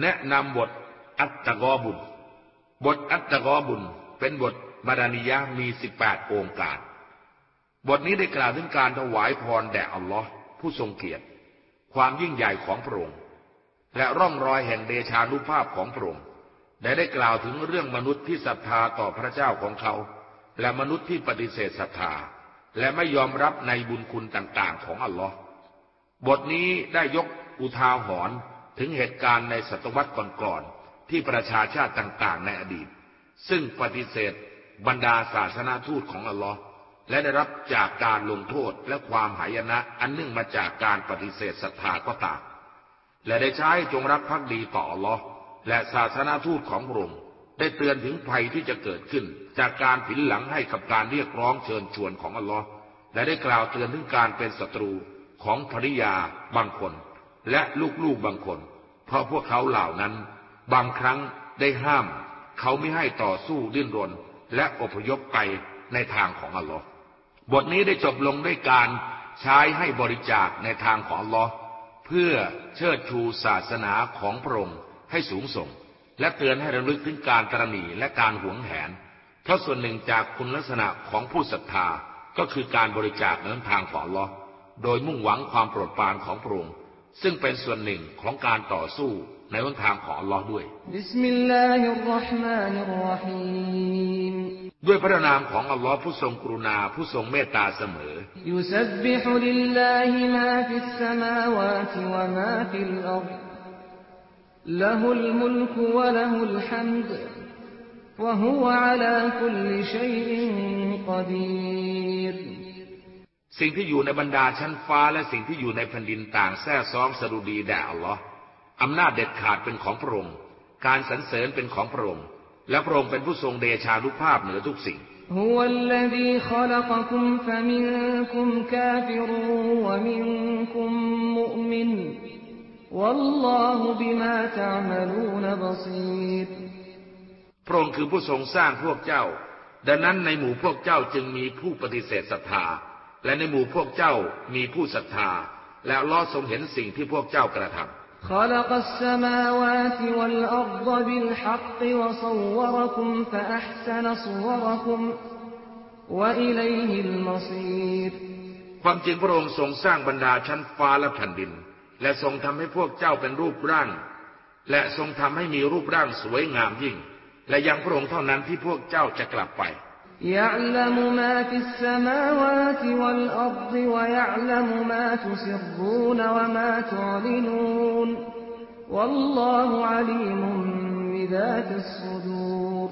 แนะนำบทอัตตะกอบุญ บทอัตตะกอบุญ เป็นบทมาดานิยะมีสิบแปดองค์การ บทนี้ได้กล่าวถึงการถวายพรแด่อัลลอฮ์ผู้ทรงเกียรติ ความยิ่งใหญ่ของพระองค์ และร่องรอยแห่งเดชานุภาพของพระองค์ได้ได้กล่าวถึงเรื่องมนุษย์ที่ศรัทธาต่อพระเจ้าของเขา และมนุษย์ที่ปฏิเสธศรัทธา และไม่ยอมรับในบุญคุณต่างๆ ของอัลลอฮ์บทนี้ได้ยกอุทาหรณ์ ถึงเหตุการณ์ในศตวรรษก่อนๆที่ประชาชาติต่างๆ ในอดีต ซึ่งปฏิเสธบรรดาศาสนาทูตของอัลลอฮ์และได้รับจากการลงโทษและความหายนะอันเนื่องมาจากการปฏิเสธศรัทธาก็ตามและได้ใช้จงรักภักดีต่ออัลลอฮ์และศาสนาทูตของพระองค์ได้เตือนถึงภัยที่จะเกิดขึ้น จากการผินหลังให้กับการเรียกร้องเชิญชวนของอัลลอฮ์และได้กล่าวเตือนถึงการเป็นศัตรูของภริยาบางคน และลูกๆบางคน เพราะพวกเขาเหล่านั้น บางครั้งได้ห้าม เขาไม่ให้ต่อสู้ดิ้นรน และอพยพไปในทางของอัลลอฮ์บทนี้ได้จบลงด้วยการใช้ให้บริจาคในทางของอัลลอฮ์เพื่อเชิดชูศาสนาของพระองค์ให้สูงส่ง และเตือนให้ระลึกถึงการตรณีและการหวงแหน เพราะส่วนหนึ่งจากคุณลักษณะของผู้ศรัทธาก็คือการบริจาคในทางของอัลลอฮ์โดยมุ่งหวังความโปรดปรานของพระองค์ ซึ่งเป็นส่วนหนึ่งของการต่อสู้ในวันทางของอัลลอฮ์ด้วย ด้วยพระนามของอัลลอฮ์ผู้ทรงกรุณาผู้ทรงเมตตาเสมอยุสบิฮุลิ สิ่งที่อยู่ในบรรดาชั้นฟ้าและสิ่งที่อยู่ในแผ่นดินต่างแท้ซ้อมสรุดีแด่อัลลอฮ์อำนาจเด็ดขาดเป็นของพระองค์การสรรเสริญเป็นของพระองค์และพระองค์เป็นผู้ทรงเดชานุภาพเหนือทุกสิ่ง هو الذي خلقكم فمنكم كافر ومنكم مؤمن والله بما تعملون بصير พระองค์คือผู้ทรงสร้างพวกเจ้า ดังนั้นในหมู่พวกเจ้าจึงมีผู้ปฏิเสธศรัทธา และในหมู่พวกเจ้ามีผู้ศรัทธา และลอทรงเห็นสิ่งที่พวกเจ้ากระทำ خلق السماوات والأرض بالحق وصوركم فأحسن صوركم وإليه المصير ความจริงพระองค์ทรงสร้างบรรดาชั้นฟ้าและแผ่นดิน และทรงทำให้พวกเจ้าเป็นรูปร่าง และทรงทำให้มีรูปร่างสวยงามยิ่ง และยังพระองค์เท่านั้นที่พวกเจ้าจะกลับไป يعلم ما في السماوات والأرض ويعلم ما تسرون وما تعلنون والله عليم بذات الصدور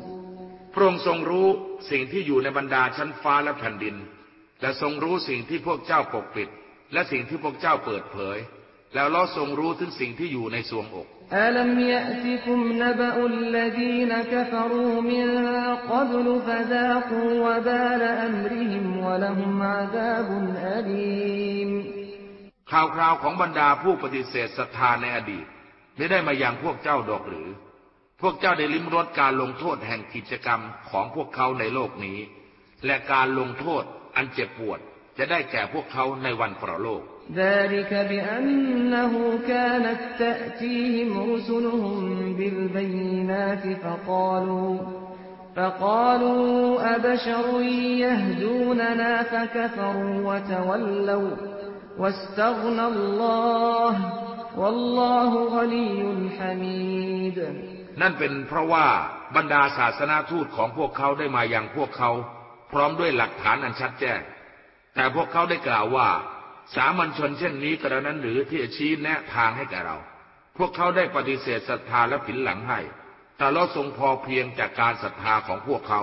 พระองค์ทรงรู้สิ่งที่อยู่ในบรรดาชั้นฟ้าและแผ่นดิน และทรงรู้สิ่งที่พวกเจ้าปกปิด และสิ่งที่พวกเจ้าเปิดเผย แล้วเรทรงรู้ถึงสิ่งที่อยู่ในสวงอกอัลมยะติคุมนบอุลลดีนกฟรูมินกัลฟะากูวบาลอัมริฮิมวละฮุมอาซาบุนอลีมข่าวคราวของบรรดาผู้ปฏิเสธศรัทธาในอดีต ไม่ได้มาอย่างพวกเจ้าดอกหรือ พวกเจ้าได้ลิ้มรสการลงโทษแห่งกิจกรรมของพวกเขาในโลกนี้ และการลงโทษอันเจ็บปวดจะได้แก่พวกเขาในวันประโลก ذلك بأنه كانت تأتيهم رسلهم بالبينات فقالوا فقالوا أبشر يهدوننا فكفروا وتولوا واستغنى الله والله غني حميد นั่นเป็นเพราะว่าบรรดาศาสนาทูตของพวกเขาได้มาอย่างพวกเขา พร้อมด้วยหลักฐานอันชัดแจ้งแต่พวกเขาได้กล่าวว่า สามัญชนเช่นนี้กระนั้นหรือที่จะชี้แนะทางให้แก่เรา พวกเขาได้ปฏิเสธศรัทธาและผินหลังให้ แต่เราทรงพอเพียงจากการศรัทธาของพวกเขา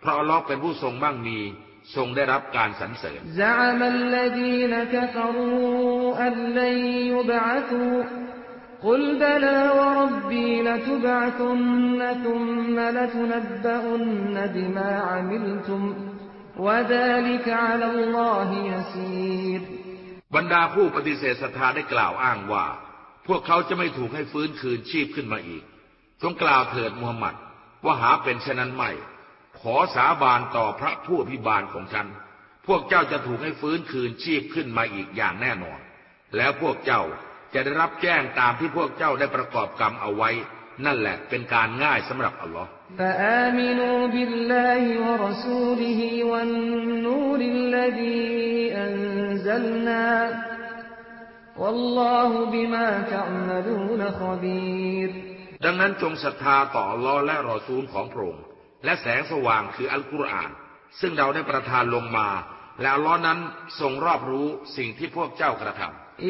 เพราะเราเป็นผู้ทรงมั่งมี ทรงได้รับการสรรเสริญ قل بلى وربي لتبعثن ثم لتنبؤن بما عملتم وذلك على الله يسير บรรดาผู้ปฏิเสธศรัทธาได้กล่าวอ้างว่า พวกเขาจะไม่ถูกให้ฟื้นคืนชีพขึ้นมาอีกจงกล่าวเถิดมูฮัมหมัด ว่าหาเป็นเช่นนั้นไม่ ขอสาบานต่อพระผู้อภิบาลของฉัน พวกเจ้าจะถูกให้ฟื้นคืนชีพขึ้นมาอีกอย่างแน่นอน แล้วพวกเจ้าจะได้รับแจ้งตามที่พวกเจ้าได้ประกอบกรรมเอาไว้ นั่นแหละเป็นการง่ายสำหรับอัลลอฮ์ดังนั้นจงศรัทธาต่ออัลลอ์และรอซูลของพระองค์และแสงสว่างคืออัลกุรอาน ซึ่งเราได้ประทานลงมา และอัลลอนั้นทรงรอบรู้สิ่งที่พวกเจ้ากระทำ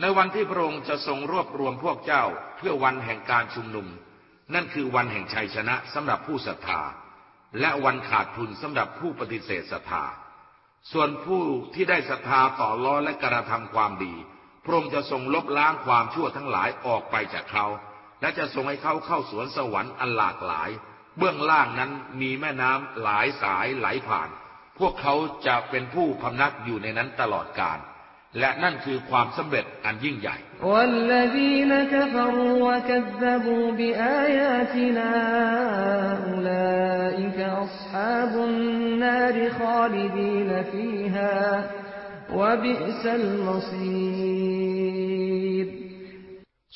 ในวันที่พระองค์จะทรงรวบรวมพวกเจ้าเพื่อวันแห่งการชุมนุม นั่นคือวันแห่งชัยชนะสำหรับผู้ศรัทธา และวันขาดทุนสำหรับผู้ปฏิเสธศรัทธา ส่วนผู้ที่ได้ศรัทธาต่อล้อและกระทำความดี พระองค์จะทรงลบล้างความชั่วทั้งหลายออกไปจากเขา และจะทรงให้เขาเข้าสวนสวรรค์อันหลากหลาย เบื้องล่างนั้นมีแม่น้ำหลายสายไหลผ่าน พวกเขาจะเป็นผู้พำนักอยู่ในนั้นตลอดกาล และนั่นคือความสำเร็จอันยิ่งใหญ่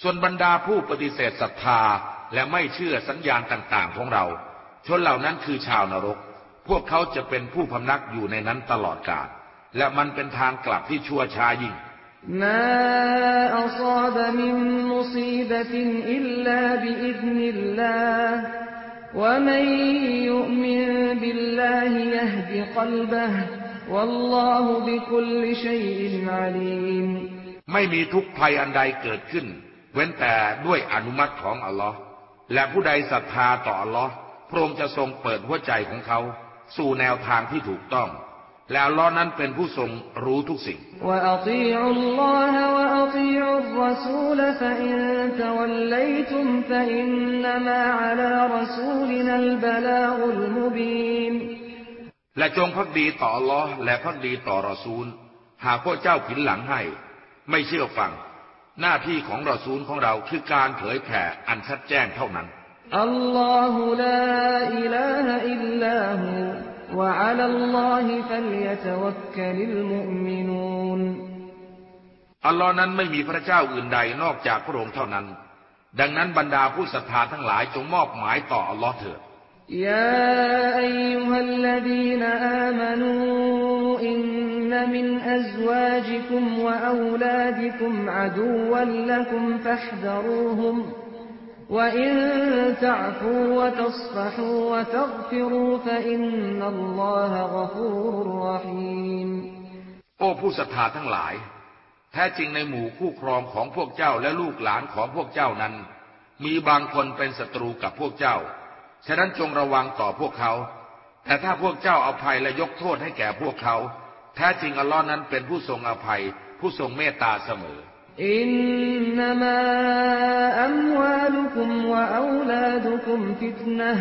ส่วนบรรดาผู้ปฏิเสธศรัทธาและไม่เชื่อสัญญาณต่าง ๆ ของเรา ชนเหล่านั้นคือชาวนรก พวกเขาจะเป็นผู้พำนักอยู่ในนั้นตลอดกาล และมันเป็นทางกลับที่ชั่วช้ายิ่งมาอัซาบมินมุซีบะตินอิลลาบิอิซนิลลาห์ ومن يؤمن بالله يهد قلبه ไม่มีทุกภัยอันใดเกิดขึ้น เว้นแต่ด้วยอนุมัติของอัลลอฮ์และผู้ใดศรัทธาต่ออัลลอฮ์พระองค์จะทรงเปิดหัวใจของเขา สู่แนวทางที่ถูกต้อง และอัลลอฮ์นั้นเป็นผู้ทรงรู้ทุกสิ่ง และและจงพักดีต่ออัลลอฮ์และพักดีต่อรอซูล หากพวกเจ้าผินหลังให้ ไม่เชื่อฟัง หน้าที่ของรอซูลของเราคือการเผยแผ่อันชัดแจ้งเท่านั้น อัลลอฮุลาอิลาฮอิลลาหูวะอัลลอฮิ ฟัลยะตวักกะลิลมุมินูนอัลลอฮ์นั้นไม่มีพระเจ้าอื่นใดนอกจากพระองค์เท่านั้น ดังนั้นบรรดาผู้ศรัทธาทั้งหลายจงมอบหมายต่ออัลลอฮ์เถิด يا أيها الذين آمنوا إن من أزواجكم وأولادكم عدوا لكم فاحذروهم وإن تعفوا وتصفحوا وتغفروا فإن الله غفور رحيم โอ้ผู้ศรัทธาทั้งหลาย แท้จริงในหมู่คู่ครองของพวกเจ้าและลูกหลานของพวกเจ้านั้น มีบางคนเป็นศัตรูกับพวกเจ้าฉะนั้นจงระวังต่อพวกเขา แต่ถ้าพวกเจ้าอภัยและยกโทษให้แก่พวกเขา แท้จริงอัลลอฮ์นั้นเป็นผู้ทรงอภัย ผู้ทรงเมตตาเสมอ อินนามาอัมวาลุ คุมวะอูลาดุคุมฟิตนะ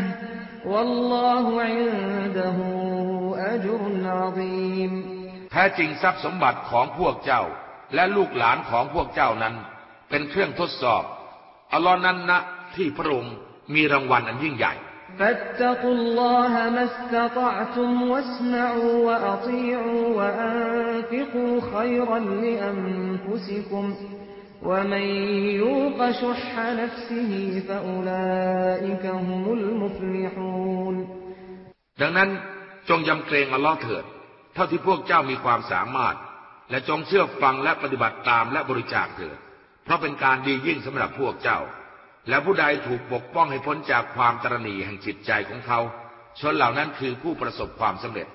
วัลลอฮุอินดะฮูอัจรุนอาซีมแท้จริงทรัพย์สมบัติของพวกเจ้า และลูกหลานของพวกเจ้านั้น เป็นเครื่องทดสอบ อัลลอฮ์นั้นนะที่พระองค์มีรางวัลอันยิ่งใหญ่ فاتقوا الله ما استطعتم واسمعوا وأطيعوا وأنفقوا خيرا لأنفسكم ومن يوق شح نفسه فأولئك هم المفلحون ดังนั้นจงยำเกรงอัลลอฮ์เถิด เท่าที่พวกเจ้ามีความสามารถ และจงเชื่อฟังและปฏิบัติตามและบริจาคเถิด เพราะเป็นการดียิ่งสำหรับพวกเจ้าและผู้ใดถูกปกป้องให้พ้นจากความตรณีแห่งจิตใจของเขา ชนเหล่านั้นคือผู้ประสบความสำเร็จ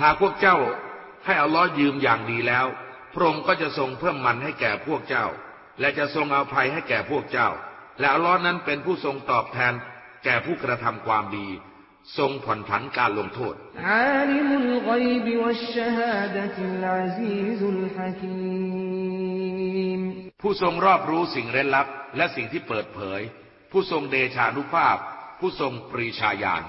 หากพวกเจ้าให้อัลลอฮ์ยืมอย่างดีแล้ว พระองค์ก็จะทรงเพิ่มมันให้แก่พวกเจ้า และจะทรงอาภัยให้แก่พวกเจ้า และอัลลอฮ์นั้นเป็นผู้ทรงตอบแทน แก่ผู้กระทำความดี ทรงผ่อนผันการลงโทษ ผู้ทรงรอบรู้สิ่งเร้นลับ และสิ่งที่เปิดเผย ผู้ทรงเดชานุภาพ ผู้ทรงปรีชาญาณ